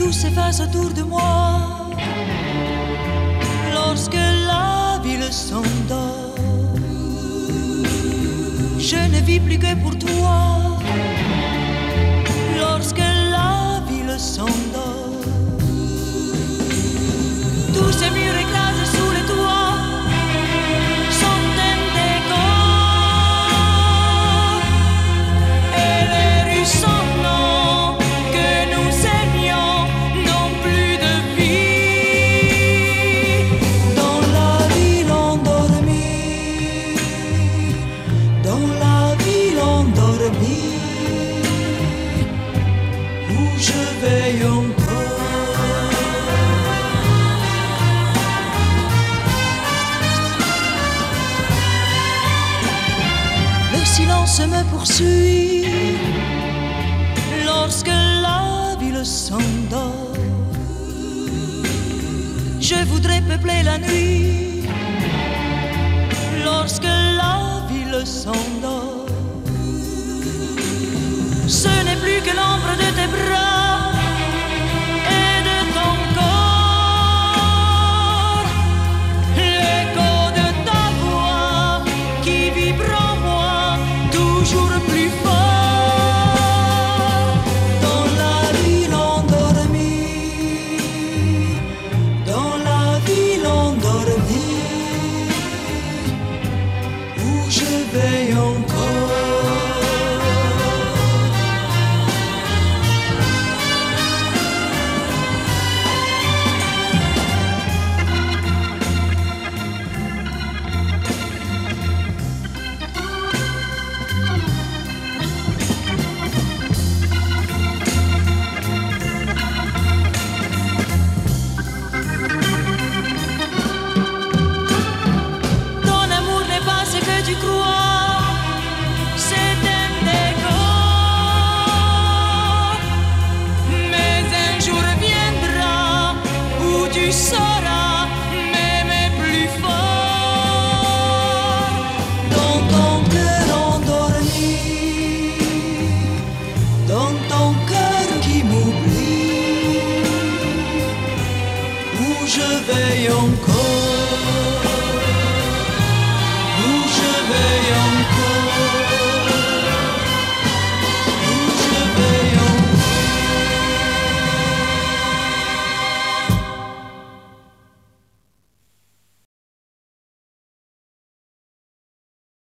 tout s'efface autour de moi. Lorsque la ville s'endort, je ne vis plus que pour toi. silence me poursuit lorsque la ville s'endort. Je voudrais peupler la nuit lorsque la ville s'endort. Ce n'est plus they own.